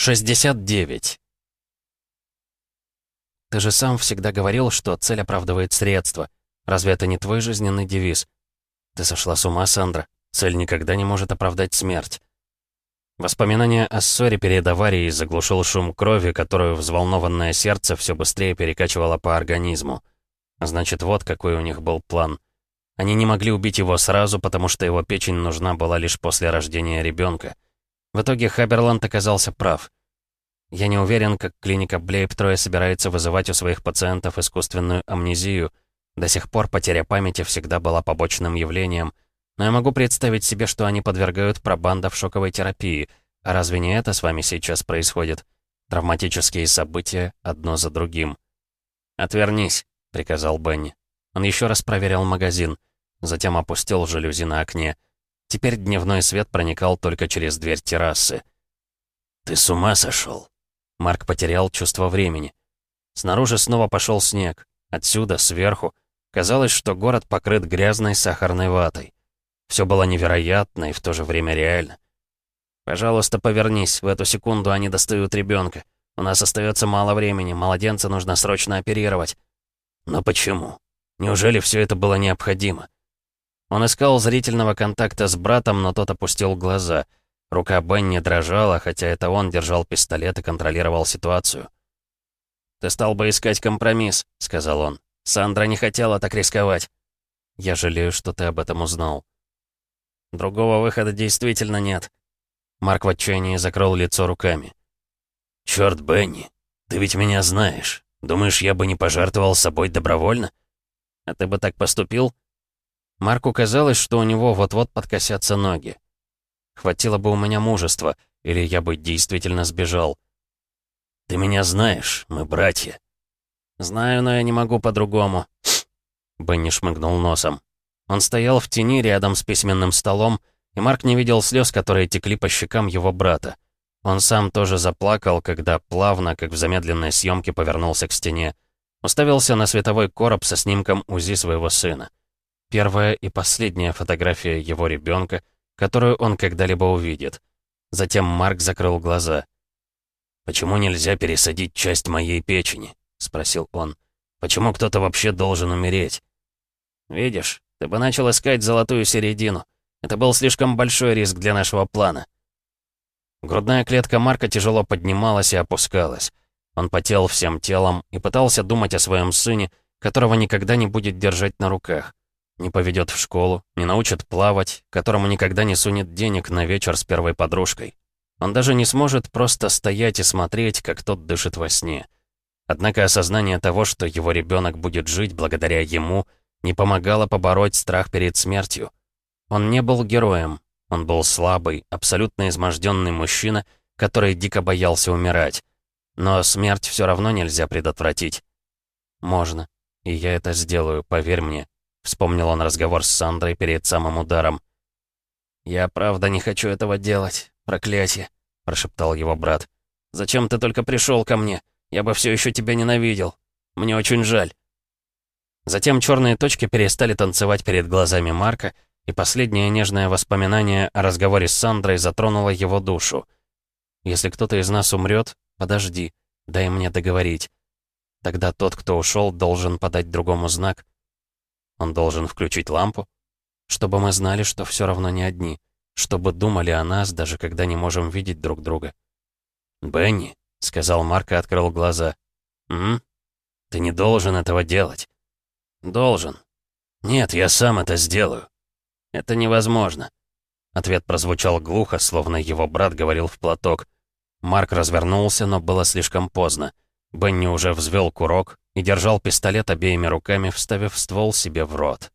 69. Ты же сам всегда говорил, что цель оправдывает средства. Разве это не твой жизненный девиз? Ты сошла с ума, Сандра. Цель никогда не может оправдать смерть. Воспоминания о ссоре перед аварией заглушил шум крови, которую взволнованное сердце все быстрее перекачивало по организму. Значит, вот какой у них был план. Они не могли убить его сразу, потому что его печень нужна была лишь после рождения ребенка. В итоге Хаберланд оказался прав. Я не уверен, как клиника Блейптроя собирается вызывать у своих пациентов искусственную амнезию. До сих пор потеря памяти всегда была побочным явлением — но я могу представить себе, что они подвергают пробанда в шоковой терапии. А разве не это с вами сейчас происходит? Травматические события одно за другим. «Отвернись», — приказал Бенни. Он еще раз проверил магазин, затем опустил жалюзи на окне. Теперь дневной свет проникал только через дверь террасы. «Ты с ума сошел?» Марк потерял чувство времени. Снаружи снова пошел снег. Отсюда, сверху, казалось, что город покрыт грязной сахарной ватой. Все было невероятно и в то же время реально. «Пожалуйста, повернись. В эту секунду они достают ребенка. У нас остается мало времени. Младенца нужно срочно оперировать». «Но почему? Неужели все это было необходимо?» Он искал зрительного контакта с братом, но тот опустил глаза. Рука Бенни дрожала, хотя это он держал пистолет и контролировал ситуацию. «Ты стал бы искать компромисс», — сказал он. «Сандра не хотела так рисковать». «Я жалею, что ты об этом узнал». Другого выхода действительно нет. Марк в отчаянии закрыл лицо руками. «Чёрт, Бенни, ты ведь меня знаешь. Думаешь, я бы не пожертвовал собой добровольно? А ты бы так поступил?» Марку казалось, что у него вот-вот подкосятся ноги. Хватило бы у меня мужества, или я бы действительно сбежал. «Ты меня знаешь, мы братья». «Знаю, но я не могу по-другому». Бенни шмыгнул носом. Он стоял в тени рядом с письменным столом, и Марк не видел слез, которые текли по щекам его брата. Он сам тоже заплакал, когда плавно, как в замедленной съемке, повернулся к стене. Уставился на световой короб со снимком УЗИ своего сына. Первая и последняя фотография его ребенка, которую он когда-либо увидит. Затем Марк закрыл глаза. «Почему нельзя пересадить часть моей печени?» — спросил он. «Почему кто-то вообще должен умереть?» «Видишь, ты бы начал искать золотую середину. Это был слишком большой риск для нашего плана». Грудная клетка Марка тяжело поднималась и опускалась. Он потел всем телом и пытался думать о своем сыне, которого никогда не будет держать на руках. Не поведет в школу, не научит плавать, которому никогда не сунет денег на вечер с первой подружкой. Он даже не сможет просто стоять и смотреть, как тот дышит во сне. Однако осознание того, что его ребенок будет жить благодаря ему — не помогало побороть страх перед смертью. Он не был героем, он был слабый, абсолютно изможденный мужчина, который дико боялся умирать. Но смерть все равно нельзя предотвратить. «Можно, и я это сделаю, поверь мне», — вспомнил он разговор с Сандрой перед самым ударом. «Я правда не хочу этого делать, проклятие», — прошептал его брат. «Зачем ты только пришел ко мне? Я бы все еще тебя ненавидел. Мне очень жаль». Затем черные точки перестали танцевать перед глазами Марка, и последнее нежное воспоминание о разговоре с Сандрой затронуло его душу. «Если кто-то из нас умрет, подожди, дай мне договорить. Тогда тот, кто ушел, должен подать другому знак. Он должен включить лампу, чтобы мы знали, что все равно не одни, чтобы думали о нас, даже когда не можем видеть друг друга». «Бенни», — сказал Марк и открыл глаза. «М? Ты не должен этого делать». «Должен». «Нет, я сам это сделаю». «Это невозможно». Ответ прозвучал глухо, словно его брат говорил в платок. Марк развернулся, но было слишком поздно. Бенни уже взвел курок и держал пистолет обеими руками, вставив ствол себе в рот.